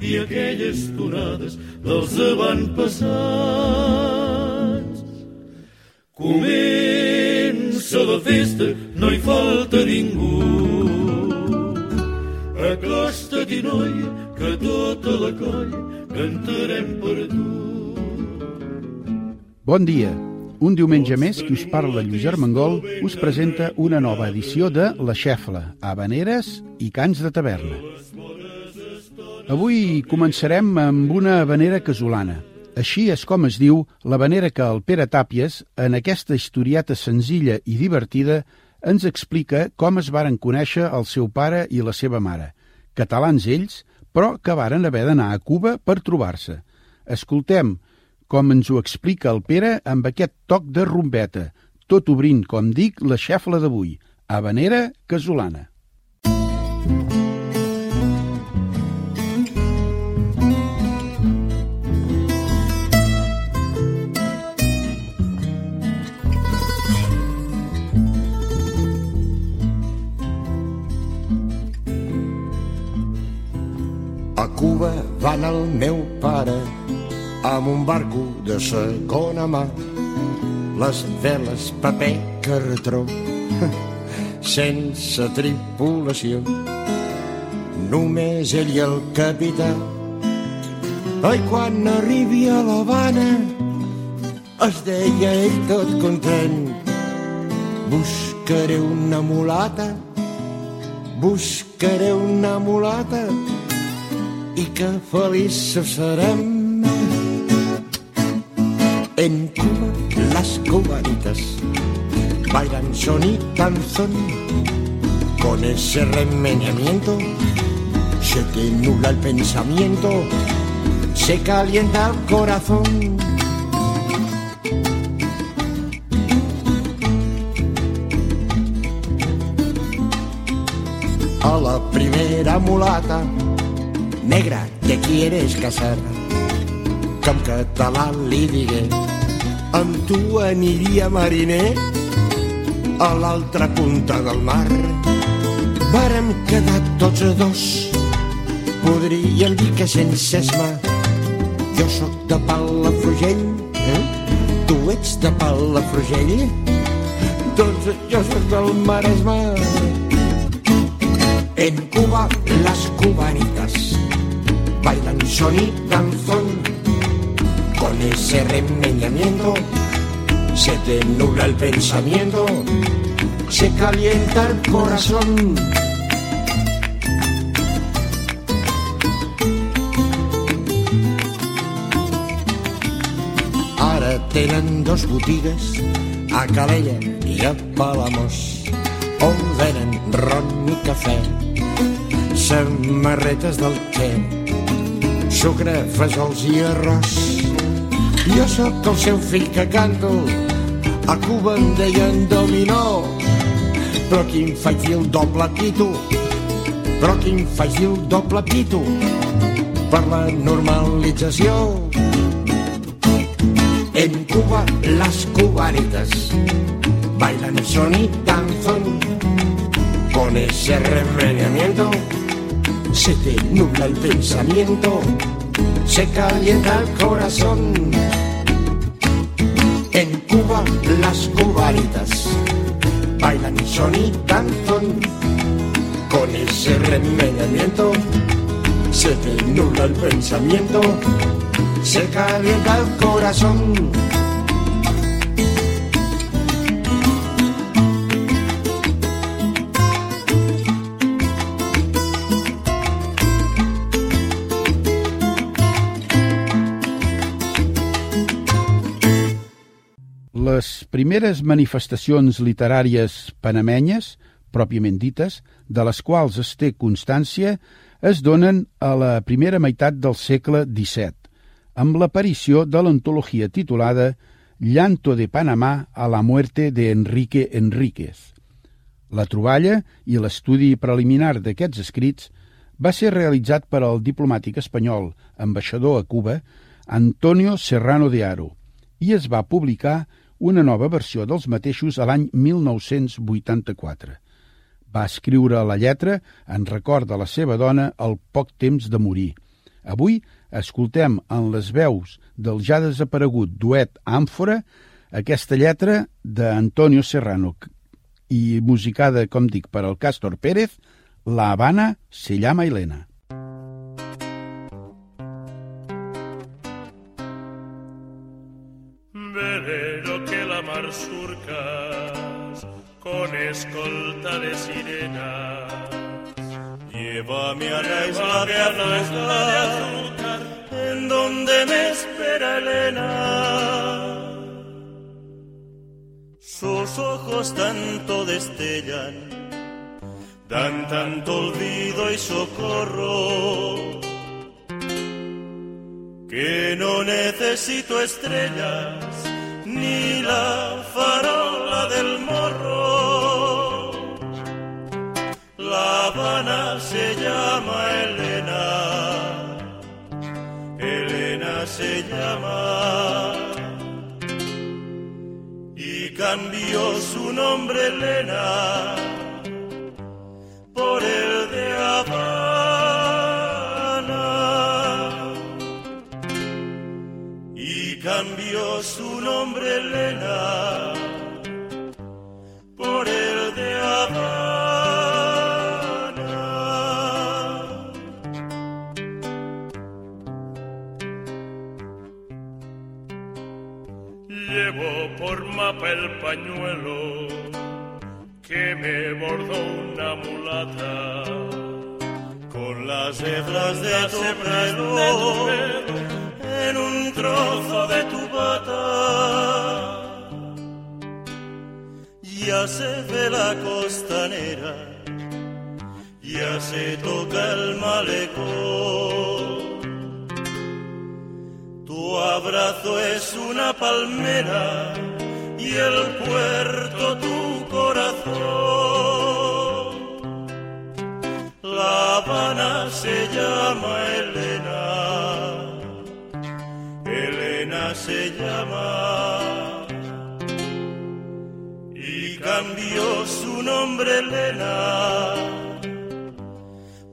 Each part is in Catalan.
i aquelles tonades dels avantpassats. Comença la festa, no hi falta ningú. Acosta-t'hi, noia, que tota la colla cantarem per tu. Bon dia. Un diumenge més, qui us parla Lluís Armengol us presenta una nova edició de La Xefla, Habaneres i Cants de Taverna. Avui començarem amb una habanera casolana. Així és com es diu l'habanera que el Pere Tàpies, en aquesta historieta senzilla i divertida, ens explica com es varen conèixer el seu pare i la seva mare. Catalans ells, però que varen haver d'anar a Cuba per trobar-se. Escoltem com ens ho explica el Pere amb aquest toc de rombeta, tot obrint, com dic, la xefla d'avui, habanera casolana. Cuba va anar el meu pare amb un barco de segona mà. Les veles, paper, cartró, sense tripulació. Només ell i el capità. Ai, quan arribi a l'Havana, es deia ell tot content. Buscaré una mulata, buscaré una mulata, i que feliços serem. En Cuba las cubanitas bailan son y canzón. Con ese remeneamiento se te nubla el pensamiento, se calienta el corazón. A la primera mulata Negra, te quieres casar? Que en català li digué amb tu aniria mariner a l'altra punta del mar. Vàrem quedar tots dos, podríem dir que sense esma. Jo sóc de Palafrugell, eh? tu ets de Palafrugell, doncs jo sóc del Maresme. En Cuba, las cubanitas bailan son y danzón. Con ese remeñamiento se te nubla el pensamiento, se calienta el corazón. Ara tenen dos botigues a Calella i a Palamós on venen ron i cafè samarretes del Che sucre, fesols i arròs. Jo sóc el seu fill que canto, a Cuba em deien dominó, però qui em dir el doble pito, però qui em dir el doble pito, per la normalització. En Cuba las cubanitas bailan son y danzón con ese remeneamiento se te nubla el pensamiento, se calienta el corazón. En Cuba las cubanitas bailan son y danzón. Con ese remeneamiento se te nubla el pensamiento, se calienta el corazón. Les primeres manifestacions literàries panamenyes, pròpiament dites, de les quals es té constància, es donen a la primera meitat del segle XVII, amb l'aparició de l'antologia titulada Llanto de Panamà a la muerte de Enrique Enríquez. La troballa i l'estudi preliminar d'aquests escrits va ser realitzat per al diplomàtic espanyol, ambaixador a Cuba, Antonio Serrano de Aro, i es va publicar una nova versió dels mateixos a l'any 1984. Va escriure la lletra en record de la seva dona al poc temps de morir. Avui escoltem en les veus del ja desaparegut duet Àmfora aquesta lletra d'Antonio Serrano i musicada, com dic, per al Castor Pérez, La Habana se llama Elena. Escolta de sirenas. Llévame a la isla de azúcar, en donde me espera Elena. Sus ojos tanto destellan, dan tanto olvido y socorro, que no necesito estrellas ni la farola del morro. Habana se llama Elena, Elena se llama. Y cambió su nombre Elena por el de Habana. Y cambió su nombre Elena el pañuelo que me bordó una mulata con las hebras de tu pelo en un trozo de tu bata. Ya se ve la costanera, ya se toca el malecón. Tu abrazo es una palmera y el puerto tu corazón. La Habana se llama Elena, Elena se llama. Y cambió su nombre Elena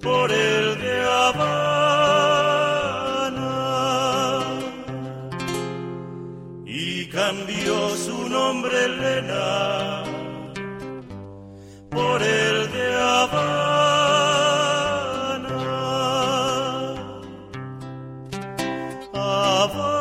por el de Habana nombre Elena por el de Habana. Habana.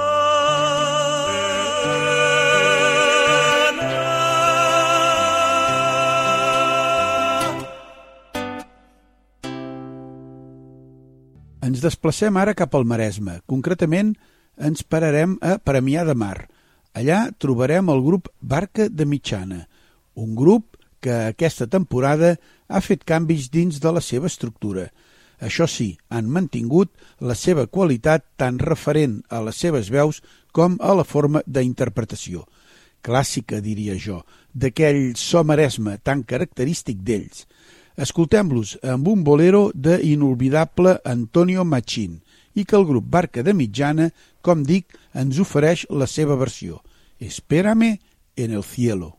Ens desplacem ara cap al Maresme. Concretament, ens pararem a Premià de Mar. Allà trobarem el grup Barca de Mitjana, un grup que aquesta temporada ha fet canvis dins de la seva estructura. Això sí, han mantingut la seva qualitat tant referent a les seves veus com a la forma d'interpretació. Clàssica, diria jo, d'aquell so maresme tan característic d'ells. Escoltem-los amb un bolero de inolvidable Antonio Machín i que el grup Barca de Mitjana, com dic, ens ofereix la seva versió. Espérame en el cielo.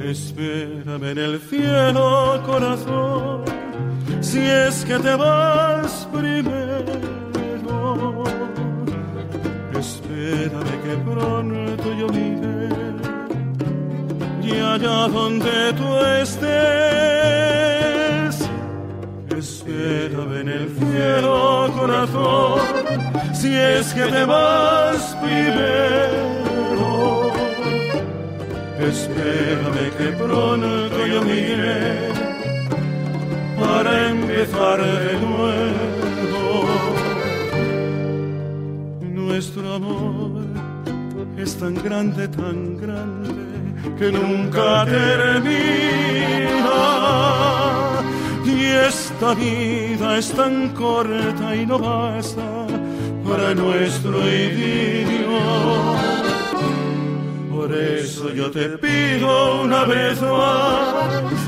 Espérame en el cielo, corazón, si es que te vas donde tú estés. Espérame en el cielo, corazón, si es que te vas primero. Espérame que pronto yo iré para empezar de nuevo. Nuestro amor es tan grande, tan grande, que nunca termina. Y esta vida es tan corta y no basta para nuestro idilio. Por eso yo te pido una vez más,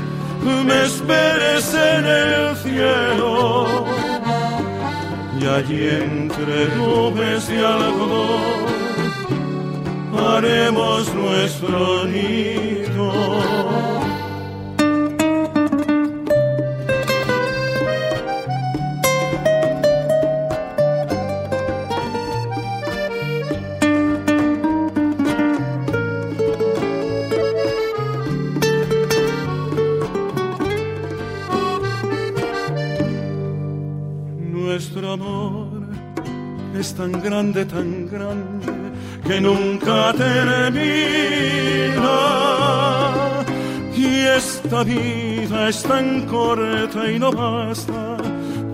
me esperes en el cielo. Y allí entre nubes y algodón haremos nuestro nido. Nuestro amor es tan grande, tan grande que nunca termina. Y esta vida es tan corta y no basta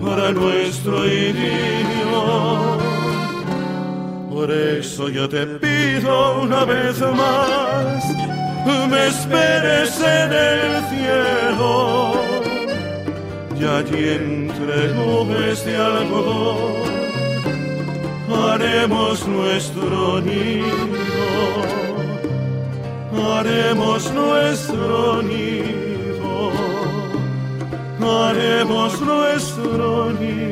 para nuestro idilio. Por eso yo te pido una vez más, me esperes en el cielo. Y allí entre nubes de algodón haremos nuestro nido, haremos nuestro nido, haremos nuestro nido.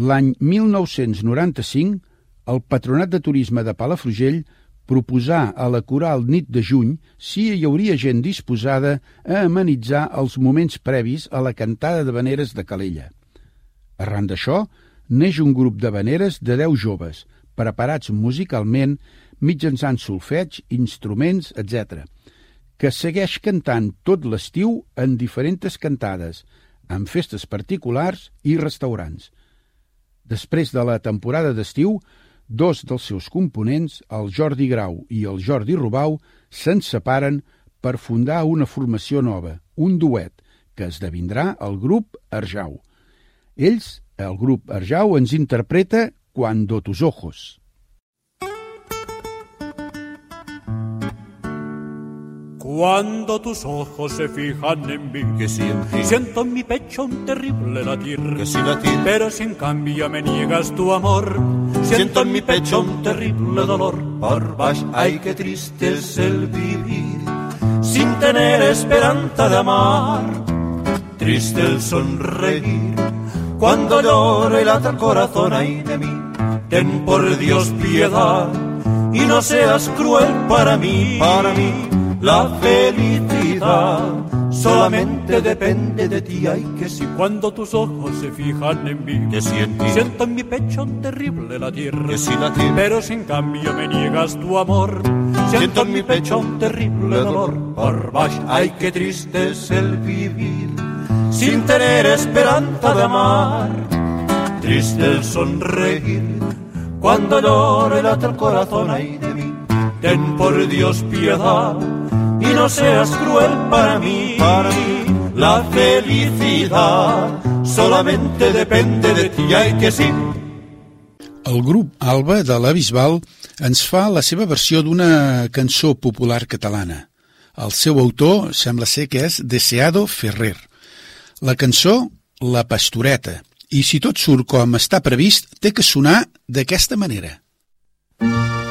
L'any 1995, el Patronat de Turisme de Palafrugell proposar a la coral nit de juny si hi hauria gent disposada a amenitzar els moments previs a la cantada de veneres de Calella. Arran d'això, neix un grup de veneres de 10 joves, preparats musicalment mitjançant solfeig, instruments, etc., que segueix cantant tot l'estiu en diferents cantades, en festes particulars i restaurants. Després de la temporada d'estiu, Dos dels seus components, el Jordi Grau i el Jordi Rubau, se'n separen per fundar una formació nova, un duet, que esdevindrà el grup Arjau. Ells, el grup Arjau, ens interpreta Cuando tus ojos. Cuando tus ojos se fijan en mí, que si en ti, siento en mi pecho un terrible latir. que si latir, Pero si en cambio me niegas tu amor, siento en mi pecho un terrible dolor. Por baix, ay, qué triste es el vivir, sin tener esperanza de amar. Triste el sonreír, cuando lata el corazón, ay de mí. Ten por Dios piedad, y no seas cruel para mí, para mí. La felicidad solamente depende de ti, ay, que si, cuando tus ojos se fijan en mí, que si en ti, siento en mi pecho un terrible latir. que si latir, Pero si en cambio me niegas tu amor, Siento en mi pecho un terrible dolor. Por baix, ay, qué triste es el vivir sin tener esperanza de amar. Triste el sonreír cuando llora el corazón, ay de mí. Ten por Dios piedad y no seas cruel para mí. Para mí, la felicidad solamente depende de ti, ay, que sí. El grup Alba de la Bisbal ens fa la seva versió d'una cançó popular catalana. El seu autor sembla ser que és Deseado Ferrer. La cançó, La Pastoreta. I si tot surt com està previst, té que sonar d'aquesta manera. Ninetes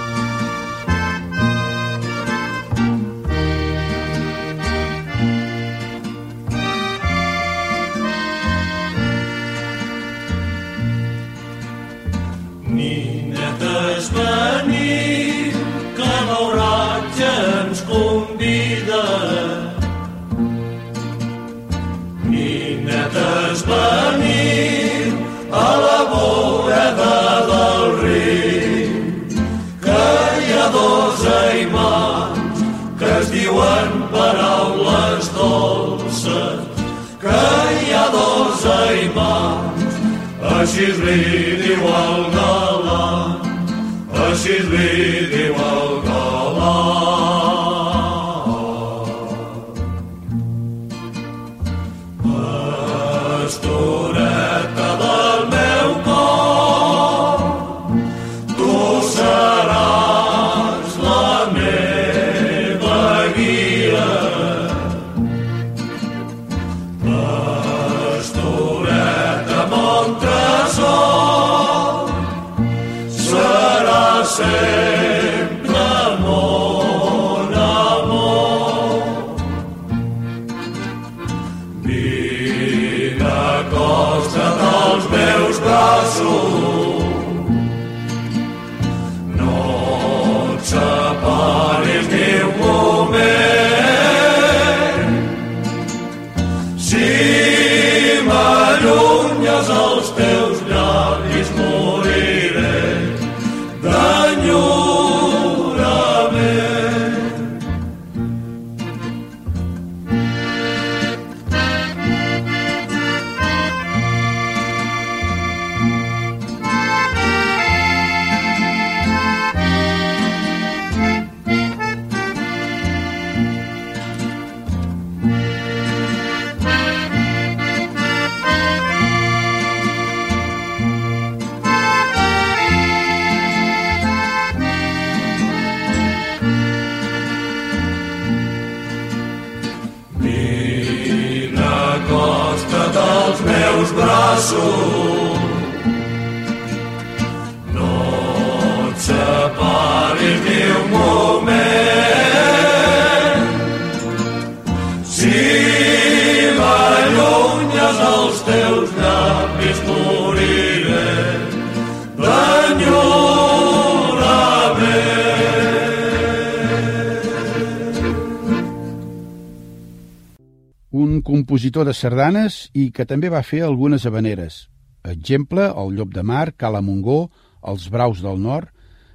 compositor de sardanes i que també va fer algunes habaneres. Exemple, el Llop de Mar, Cala Mungó, els Braus del Nord.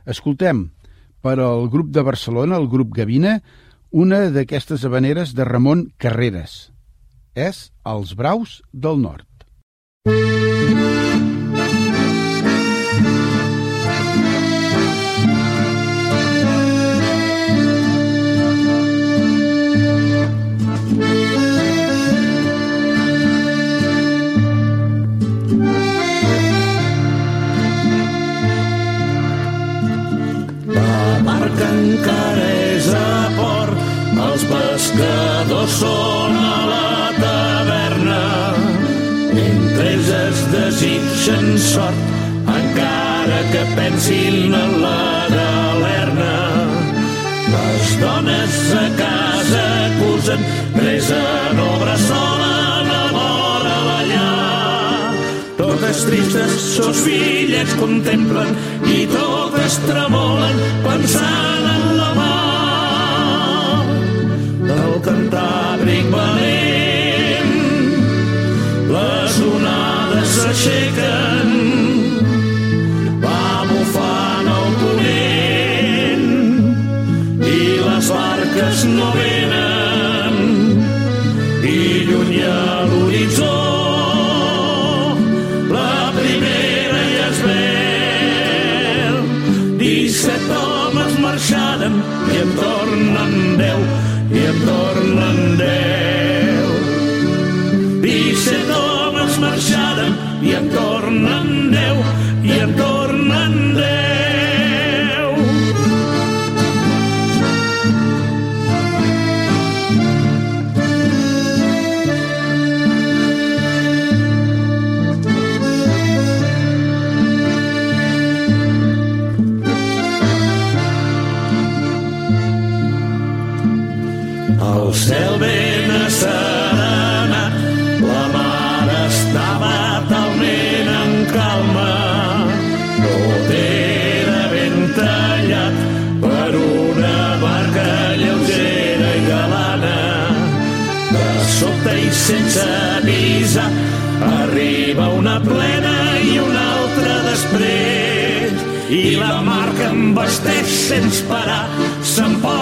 Escoltem, per al grup de Barcelona, el grup Gavina, una d'aquestes habaneres de Ramon Carreras. És Els Braus del Nord. Música Francina, la de l'Erna. Les dones a casa cursen, presa d'obra sola a vora la llar. Totes tristes, sos fillets contemplen i totes tremolen pensant 人。I la mar que embasteix sense parar s'emporta de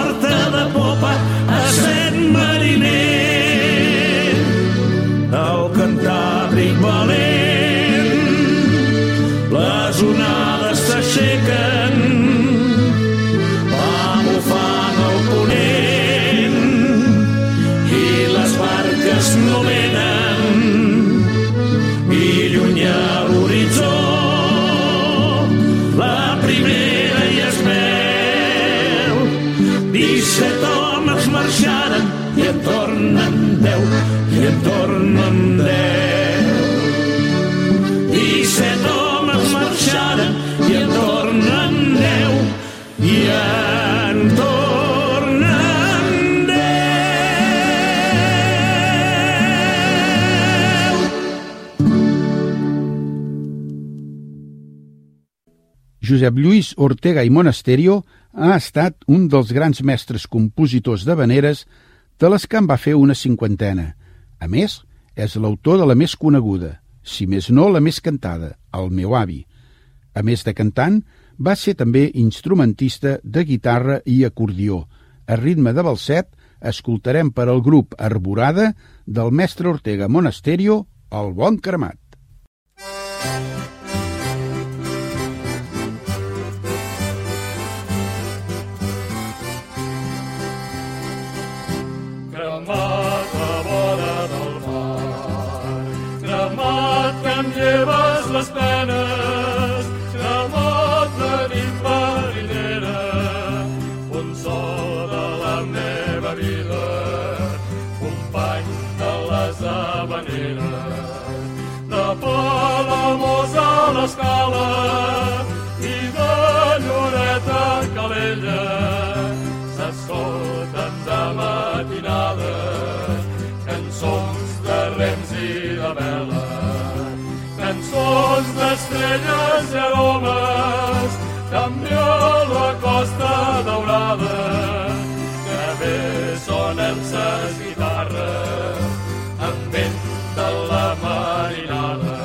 Josep Lluís Ortega i Monasterio ha estat un dels grans mestres compositors de veneres de les que en va fer una cinquantena. A més, és l'autor de la més coneguda, si més no la més cantada, El meu avi. A més de cantant, va ser també instrumentista de guitarra i acordió. A ritme de balset, escoltarem per al grup Arborada del mestre Ortega Monasterio, El bon cremat. Cremat cançons d'estrelles i aromes, també la costa daurada, que bé sonen ses guitarres amb vent de la marinada.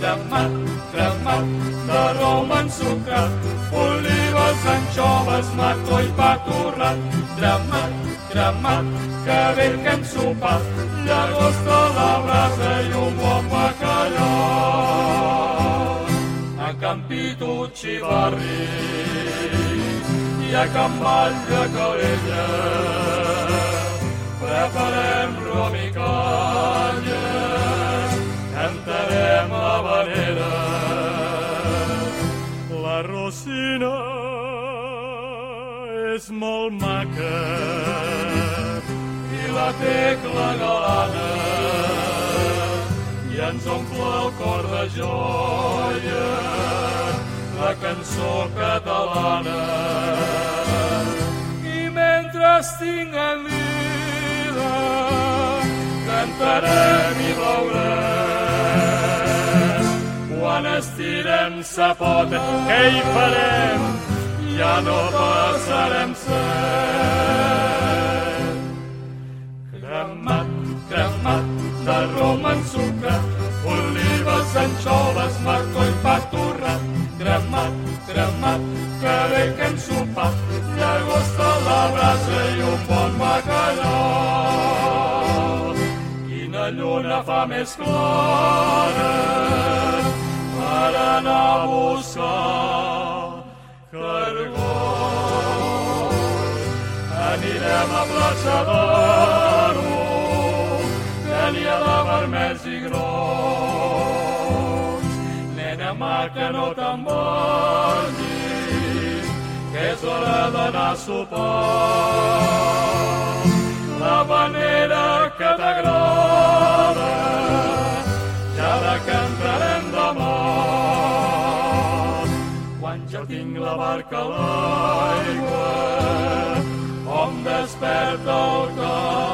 Cremat, cremat, de rom ensucrat, olives, anxoves, mató i pa torrat. Cremat, cremat, que bé que hem sopat, llagosta a la brasa i un bon bacallà. Campitucci Barri i a Can Batlle Calella preparem rom i canyes, cantarem la vanera. La Rosina és molt maca i la tecla galana ens omple el cor de joia la cançó catalana. I mentre tinguem vida cantarem i veurem. Quan estirem sa pota què hi farem? Ja no passarem set de rom ensucrat olives, anxoves, marco i pa torrat cremat, cremat que bé que hem sopat llagosta a la brasa i un bon bacallà quina lluna fa més clara per anar a buscar cargol. Anirem a plaça d'Aro, ha de vermells i grocs. Nena maca, no vagis, que és hora d'anar a sopar. La manera que t'agrada, ja la cantarem demà. Quan ja tinc la barca a l'aigua, hom desperta el cant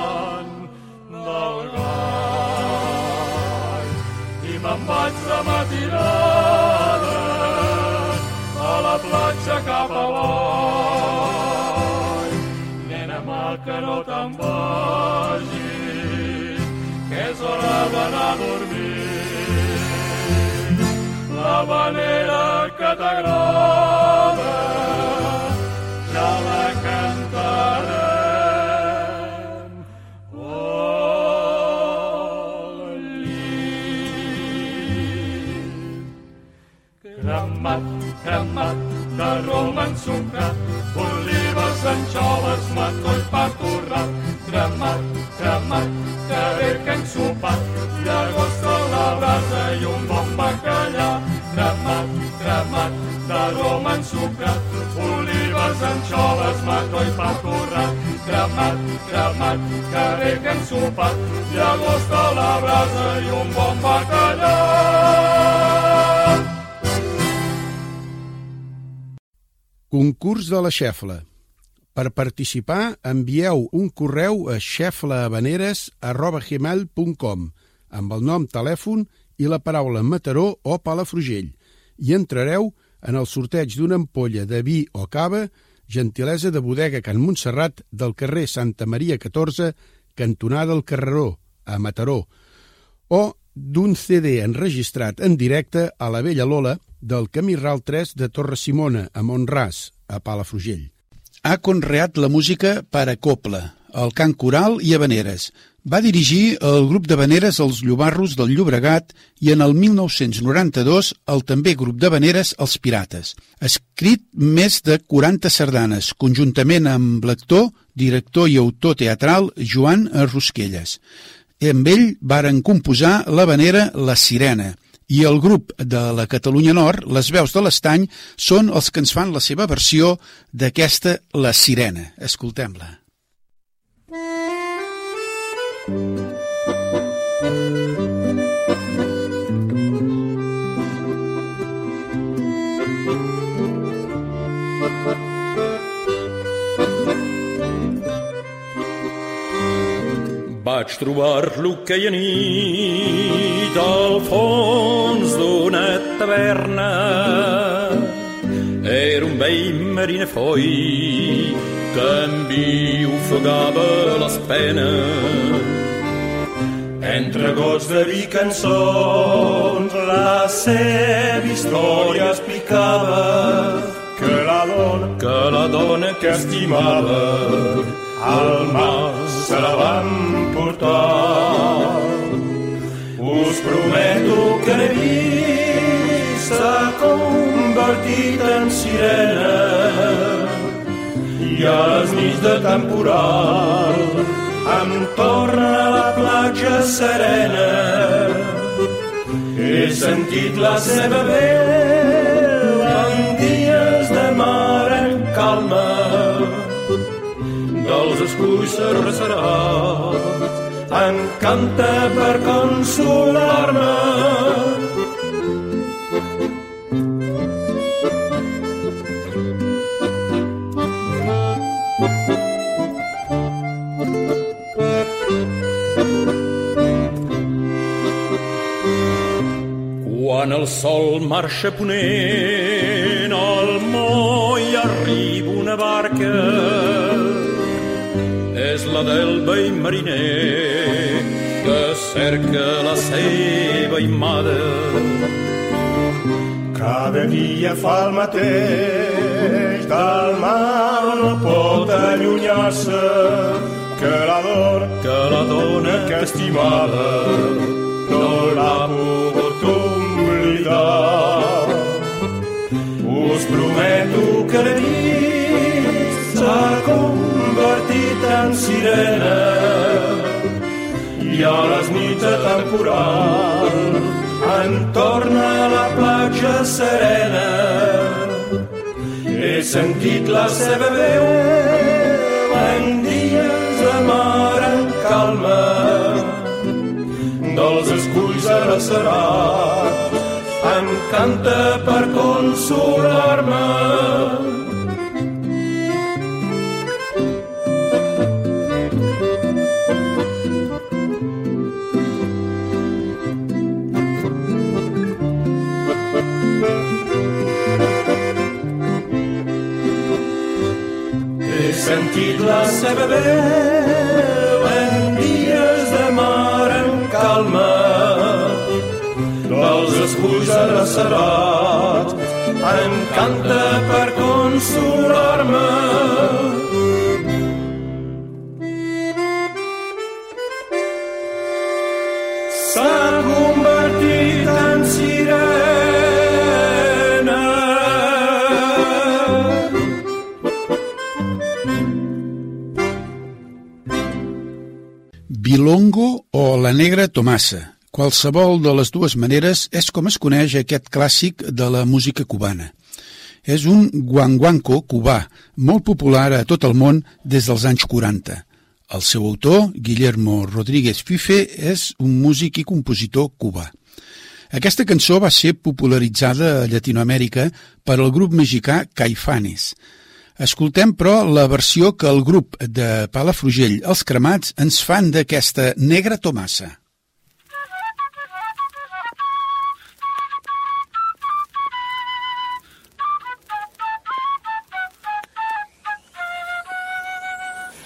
cap avall. Nena maca, no te'n vagis, que és hora d'anar a dormir. La manera que que t'agrada, de rom ensucrat, olives, anxoves, mató i pa torrat, cremat, cremat, que bé que hem sopat, llagosta a la brasa i un bon bacallà, cremat, cremat, de rom ensucrat, olives, anxoves, mató i pa torrat, cremat, cremat, que bé que hem sopat, llagosta a la brasa i un bon bacallà. Concurs de la xefla. Per participar, envieu un correu a xeflahabaneres.gmail.com amb el nom, telèfon i la paraula Mataró o Palafrugell i entrareu en el sorteig d'una ampolla de vi o cava, gentilesa de bodega Can Montserrat del carrer Santa Maria 14, cantonada del Carreró, a Mataró, o d'un CD enregistrat en directe a la Vella Lola del Camí Ral 3 de Torre Simona, a Montràs, a Palafrugell. Ha conreat la música per a copla, el cant coral i habaneres. Va dirigir el grup d'habaneres Els Llobarros del Llobregat i en el 1992 el també grup d'habaneres Els Pirates. Escrit més de 40 sardanes, conjuntament amb l'actor, director i autor teatral Joan Rosquelles. Amb ell varen composar l'habanera La Sirena, i el grup de la Catalunya Nord, les veus de l'Estany, són els que ens fan la seva versió d'aquesta La Sirena. Escoltem-la. Vaig trobar-lo aquella nit al fons d'una taverna. Era un vell mariner foi que en vi ofegava les penes. Entre gots de vi cançons la seva història explicava que la dona, que la dona que estimava al mar se la van portar. Us prometo que l'he vist s'ha convertit en sirena i a les nits de temporal em torna a la platja serena. He sentit la seva veu esculls arrecerats em canta per consolar-me. Quan el sol marxa ponent al moll arriba una barca la del vell mariner que cerca la seva imada. Cada dia fa el mateix, del mar no pot allunyar-se, que la dona, que la dona que estimava no l'ha pogut oblidar. Us prometo que l'he en sirena i a les nits de temporal en torna a la platja serena. He sentit la seva veu en dies de mar en calma dels esculls arrecerats em canta per consolar-me. Sentit la seva veu en dies de mar en calma dels esculls arrecerats em canta per consolar-me. Tomassa. Qualsevol de les dues maneres és com es coneix aquest clàssic de la música cubana. És un guanguanco cubà, molt popular a tot el món des dels anys 40. El seu autor, Guillermo Rodríguez Fife, és un músic i compositor cubà. Aquesta cançó va ser popularitzada a Llatinoamèrica per al grup mexicà Caifanes. Escoltem, però, la versió que el grup de Palafrugell, Els Cremats, ens fan d'aquesta negra Tomassa.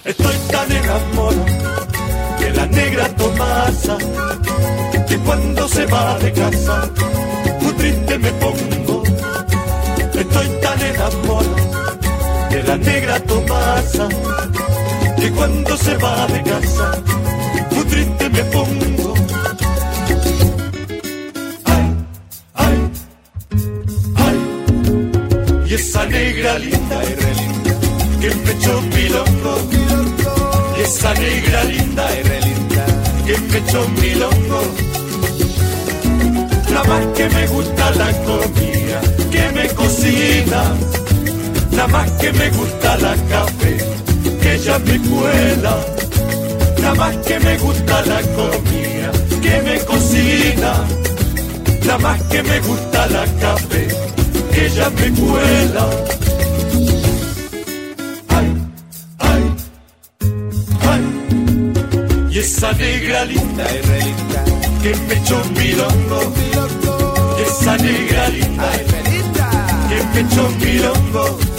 Estoy tan enamorado de la negra Tomasa que cuando se va de casa muy triste me pongo. Estoy tan enamorado de la negra Tomasa que cuando se va de casa muy triste me pongo. Ay, ay, ay, y esa negra linda que me echó y esa negra linda que me echó milongo. Nada más que me gusta la comida que me cocina. Nada más que me gusta la café que ella me cuela nada más que me gusta la comida que me cocina. Nada más que me gusta la café que ella me cuela que me echó un milongo, esa negralita, que me echó.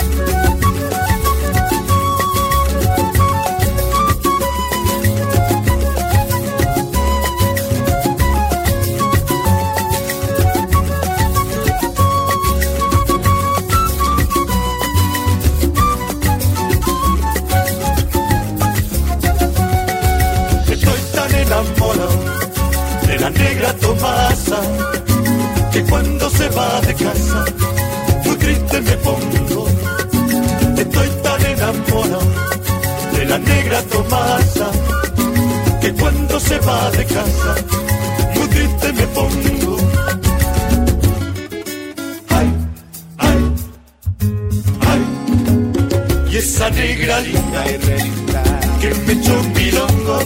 La negra Tomasa que cuando se va de casa muy triste me pongo. Ay, ay, ay. Y esa negra linda que me echó milongo.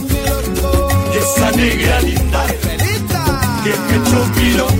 Y esa negra linda que me echó milongo.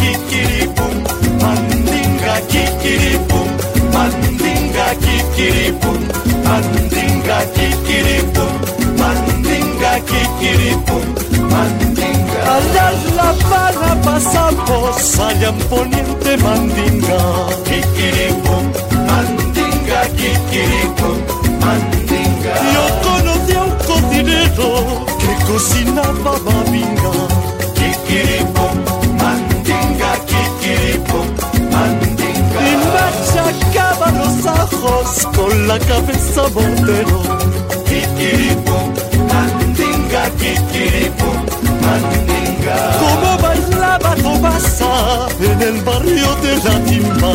Kikiripum, mandinga, kikiripum, mandinga, kikiripum, mandinga, kikiripum, mandinga, kikiripum, mandinga. Allá la barra pasamos, allá en poniente mandinga, kikiripum, mandinga, kikiripum, mandinga. Yo conocí a un cocinero que cocinaba babinga, con la cabeza botero, kikiripum, mandinga, kikiripum, mandinga. Como bailaba Tomasa en el barrio de la timba,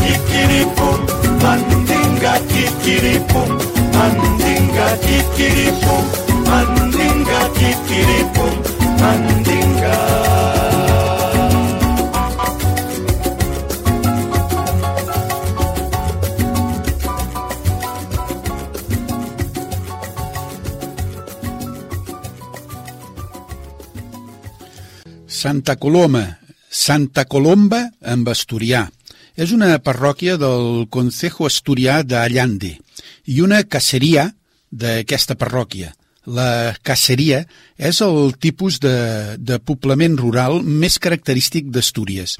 kikiripum, mandinga, kikiripum, mandinga, kikiripum, mandinga, kikiripum, mandinga. Santa Coloma, Santa Colomba amb Asturià. És una parròquia del Concejo Asturià d'Allande i una caseria d'aquesta parròquia. La caseria és el tipus de, de poblament rural més característic d'Astúries.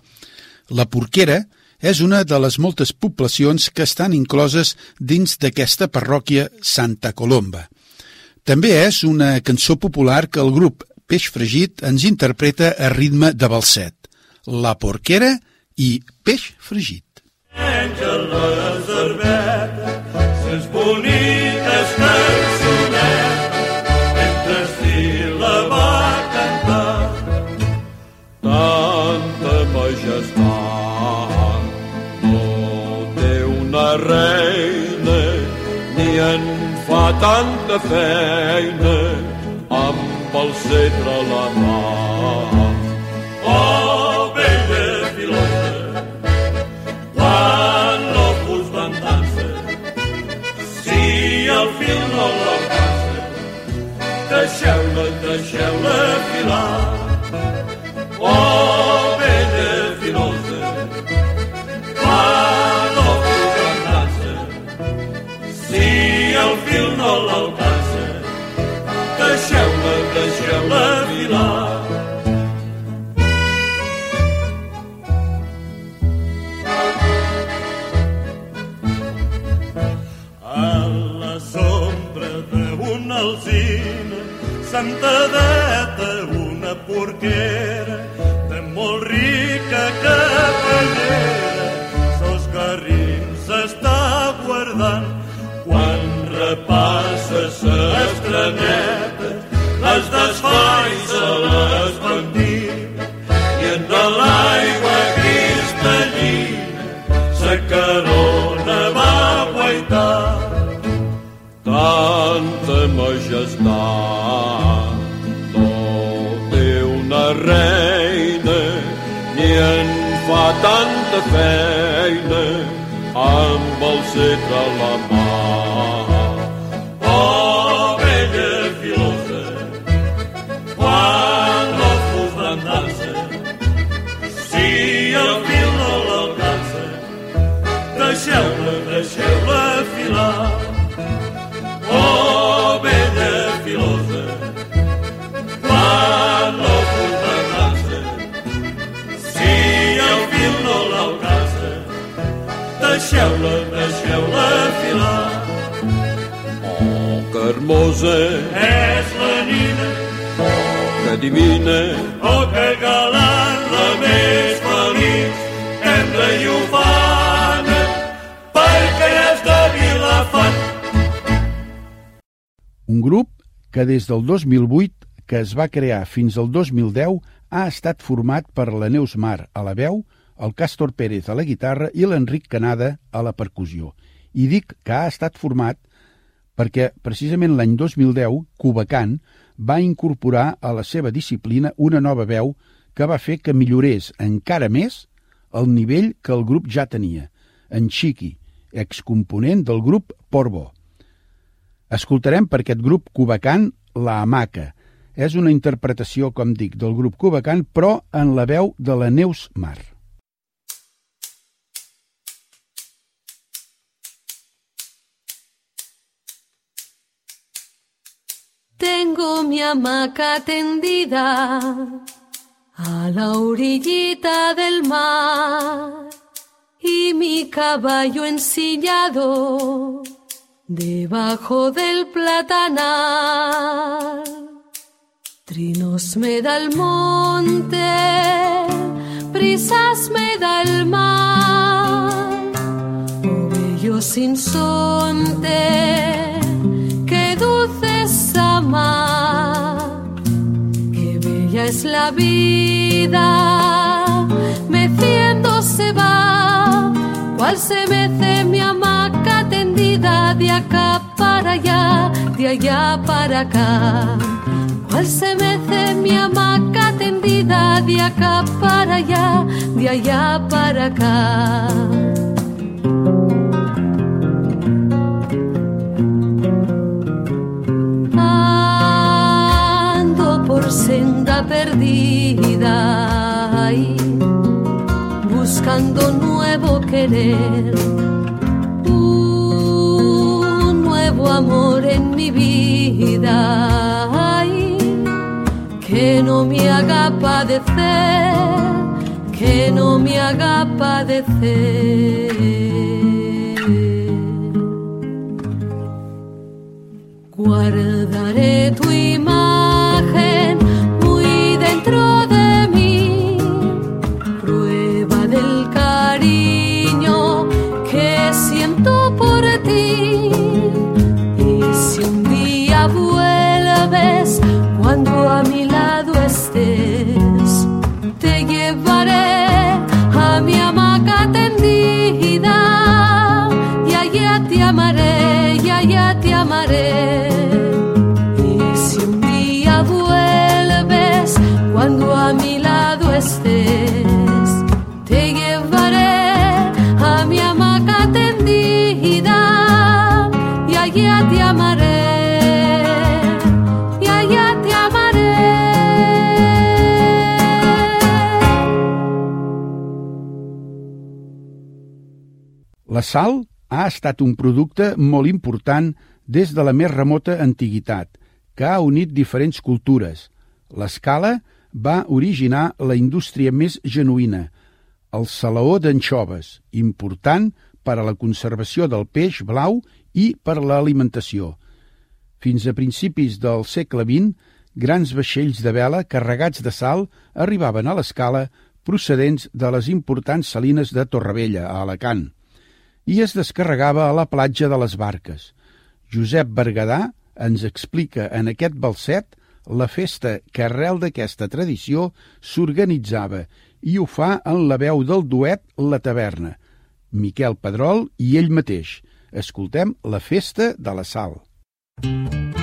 La Porquera és una de les moltes poblacions que estan incloses dins d'aquesta parròquia Santa Colomba. També és una cançó popular que el grup Peix Fregit ens interpreta a ritme de balset. La porquera i Peix Fregit. Menja la cerveta, ses boniques cançonetes, mentre la va cantar. Tanta majestat no té una reina, ni en fa tanta feina amb el cetre a la mà. Oh, vella filosa, quan l'opus vendança, si al fil no l'alcança, deixeu-la, deixeu-la filar. Oh, vella filosa, sentadeta una porquera, de molt rica capellera, sos garrins s'està guardant, quan repassa ses granetes, les desfais tanta feina amb a la. Hermosa, És la nina, que divina, oh que galant, la més feliç, tendra i ufana, perquè és de Vilafant. Un grup que des del 2008, que es va crear fins al 2010, ha estat format per la Neus Mar a la veu, el Càstor Pérez a la guitarra i l'Enric Canada a la percussió. I dic que ha estat format perquè precisament l'any 2010 Cubacan va incorporar a la seva disciplina una nova veu que va fer que millorés encara més el nivell que el grup ja tenia. En Chiqui, excomponent del grup Porbo. Escoltarem per aquest grup Cubacan La Hamaca. És una interpretació, com dic, del grup Cubacan, però en la veu de la Neus Mar. Tengo mi hamaca tendida a la orillita del mar y mi caballo ensillado debajo del platanal. Trinos me da el monte, brisas me da el mar, sin dulce qué bella es la vida, meciendo se va, cual se mece mi hamaca tendida de acá para allá, de allá para acá. Cual se mece mi hamaca tendida de acá para allá, de allá para acá. Senda perdida, ay, buscando nuevo querer, un nuevo amor en mi vida, que no me haga padecer, que no me haga padecer. Guardaré La sal ha estat un producte molt important des de la més remota antiguitat, que ha unit diferents cultures. L'escala va originar la indústria més genuïna, el salaó d'anxoves, important per a la conservació del peix blau i per a l'alimentació. Fins a principis del segle XX, grans vaixells de vela carregats de sal arribaven a l'escala procedents de les importants salines de Torrevella, a Alacant, i es descarregava a la platja de les barques. Josep Berguedà ens explica en aquest balset la festa que arrel d'aquesta tradició s'organitzava i ho fa en la veu del duet La Taverna, Miquel Pedrol i ell mateix. Escoltem la festa de la sal. Tot el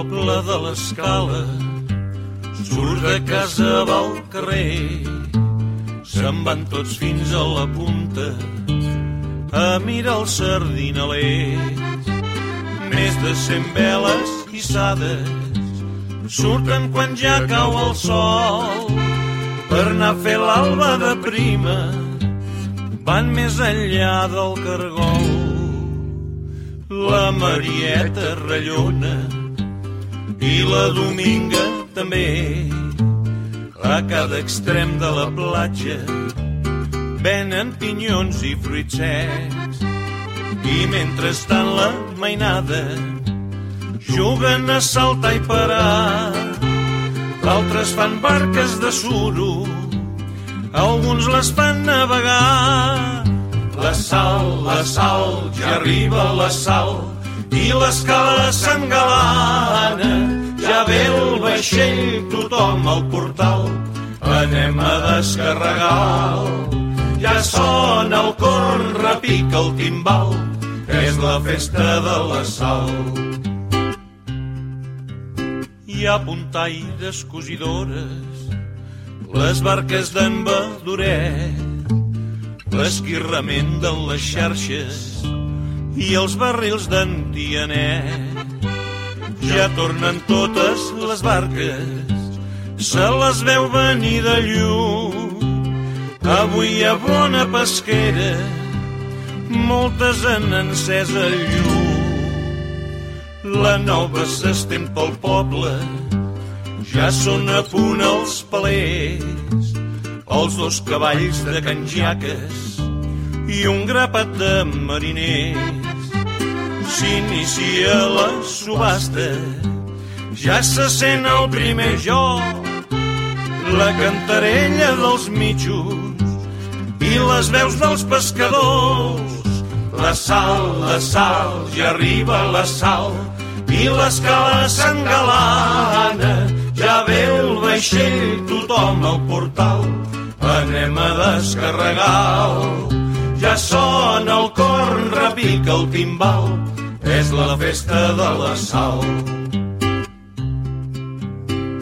poble de l'escala surt de casa al carrer. Se'n van tots fins a la punta a mirar el sardinaler. Més de cent veles hissades surten quan ja cau el sol per anar a fer l'alba de prima van més enllà del cargol la Marieta rellona i la Dominga també. A cada extrem de la platja venen pinyons i fruits secs i mentrestant la mainada juguen a saltar i parar. Altres fan barques de suro alguns les fan navegar. La sal, la sal, ja arriba la sal i l'escala s'engalana ja ve el vaixell, tothom al portal. Anem a descarregar ja sona el corn, repica el timbal que és la festa de la sal. Hi ha puntaires cosidores les barques d'en Badoret l'esquirrament de les xarxes i els barrils d'en Tianet. Ja tornen totes les barques, se les veu venir de lluny. Avui hi ha bona pesquera, moltes han encès el llum. La nova s'estén pel poble, ja són a punt els palers els dos cavalls de Can Jaques i un grapat de mariners. S'inicia la subhasta, ja se sent el primer joc, la cantarella dels mitjos i les veus dels pescadors. La sal, la sal, ja arriba la sal i l'escala s'engalana, ja ve el vaixell, tothom al portal anem a descarregar ja sona el corn, repica el timbal és la festa de la sal.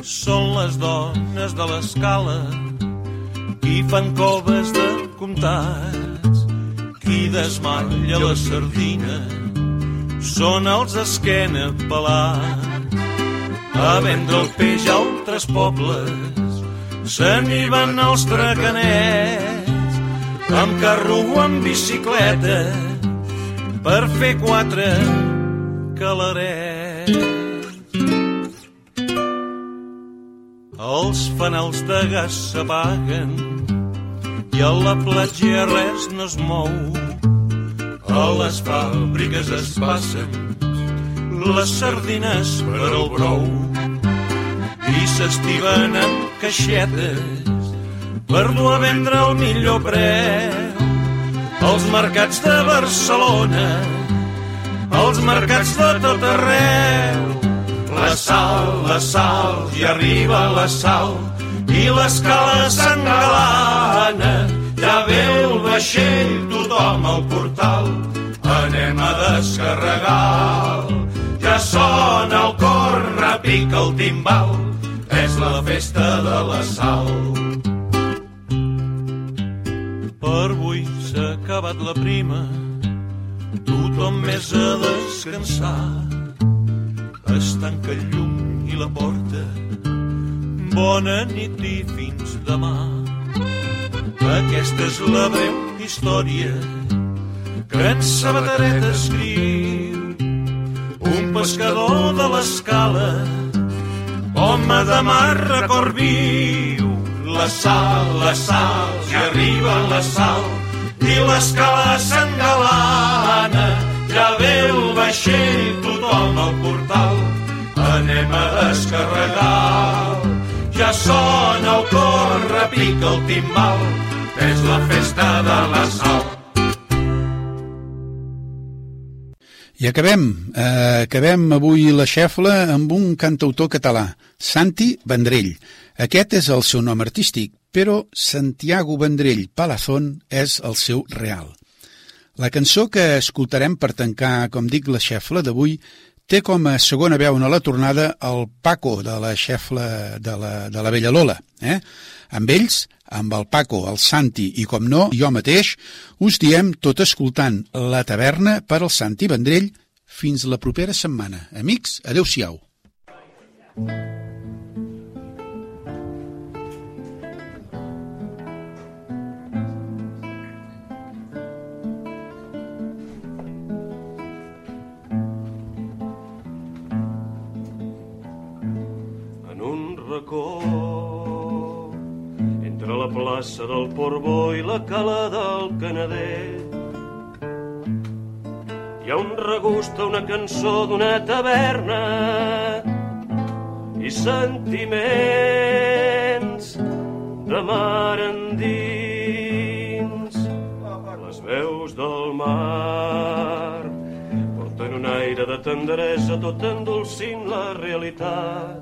Són les dones de l'escala qui fan coves de comtats qui desmalla la sardina són els esquena pelats a vendre el peix a altres pobles se n'hi van els tracanets amb carro o amb bicicleta per fer quatre calarets. Els fanals de gas s'apaguen i a la platja res no es mou. A les fàbriques es passen les sardines per al brou i s'estiven amb caixetes per dur a vendre el millor preu. Als mercats de Barcelona als mercats de tot arreu. La sal, la sal, ja arriba la sal i l'escala s'engalana ja ve el vaixell, tothom al portal. Anem a descarregar ja sona el cor, repica el timbal és la festa de la sal. Per avui s'acaba acabat la prima, tothom més a descansar. Es tanca el llum i la porta, bona nit i fins demà. Aquesta és la breu història que en Sabateret escriu. Un pescador de l'escala, home de mar record viu. La sal, la sal, ja arriba la sal, i l'escala s'engalana. Ja ve el vaixell, tothom al portal, anem a descarregar. Ja sona el cor, repica el timbal, és la festa de la sal. I acabem, eh, acabem avui la xefla amb un cantautor català, Santi Vendrell. Aquest és el seu nom artístic, però Santiago Vendrell Palazón és el seu real. La cançó que escoltarem per tancar, com dic, la xefla d'avui té com a segona veu a la tornada el Paco de la xefla de la, de la Vella Lola. Eh? Amb ells, amb el Paco, el Santi i, com no, jo mateix, us diem tot escoltant La Taverna per al Santi Vendrell fins la propera setmana. Amics, adeu-siau. En plaça del Portbó i la cala del Canader hi ha un regust a una cançó d'una taverna i sentiments de mar endins. Les veus del mar porten un aire de tendresa tot endolcint la realitat.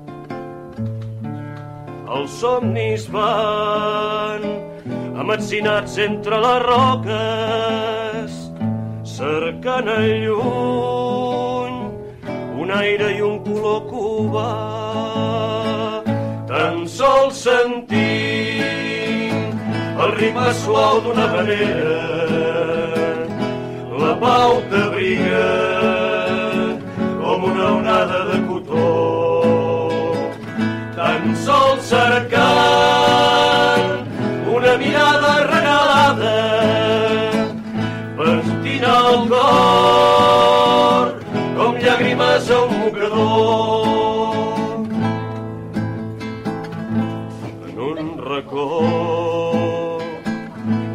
Els somnis van ametzinats entre les roques cercant el lluny un aire i un color cubà. Tan sols sentint el ritme suau d'una manera la pau t'abriga cercant una mirada regalada pentina el cor com llàgrimes a un mocador. En un racó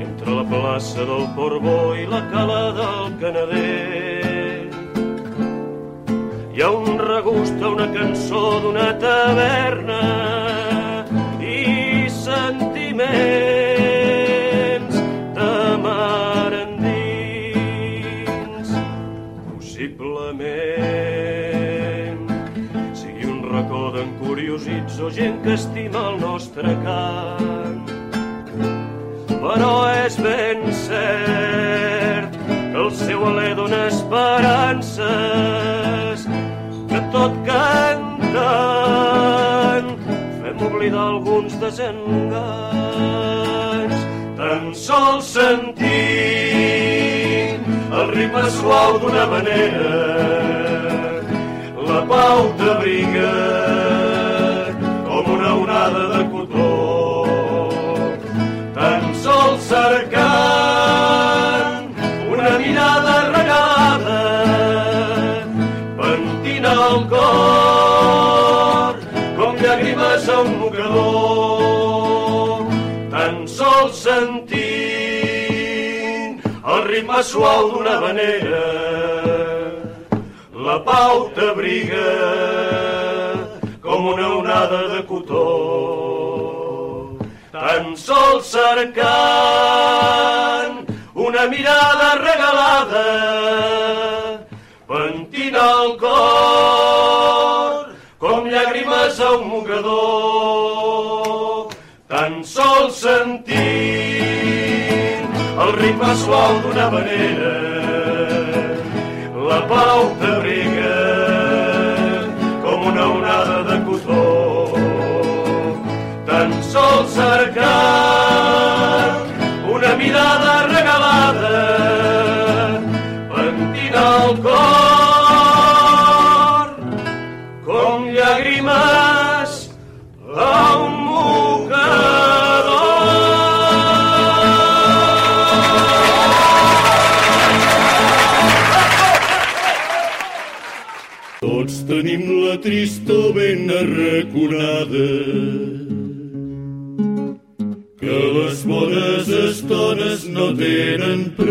entre la plaça del Portbó i la cala del Canader hi ha un regust a una cançó d'una taverna sentiments de mar endins. Possiblement sigui un racó d'encuriosits o gent que estima el nostre cant. Però és ben cert que el seu alè dona esperances que tot fem oblidar alguns desenganys. Tan sols sentint el ritme suau d'una manera la pau t'abriga com una onada de cotó. Tan sols cercant ritme suau d'una vanera la pau t'abriga com una onada de cotó. Tan sols cercant una mirada regalada pentina el cor com llàgrimes a un mocador. Tan sols sentint ritme suau d'una manera la pau t'abriga com una onada de cotó. Tan sols cercant una mirada regalada pentina el cor o ben arraconada que les bones estones no tenen preu.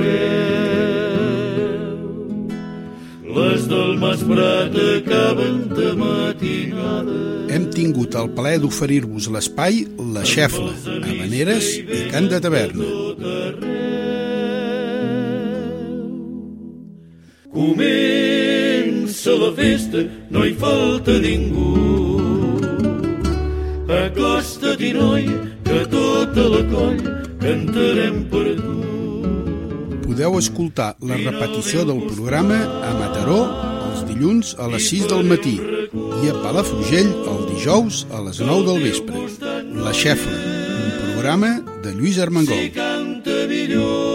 Les del Masprat acaben de matinada. Hem tingut el plaer d'oferir-vos l'espai La Xefla, Habaneres i Cant de Taverna. Comença la festa, no hi falta ningú. Acosta't-hi, noi, que tota la coll cantarem per tu. Podeu escoltar la repetició del programa a Mataró els dilluns a les 6 del matí i a Palafrugell el dijous a les 9 del vespre. La Xefla, un programa de Lluís Armengol. Canta millor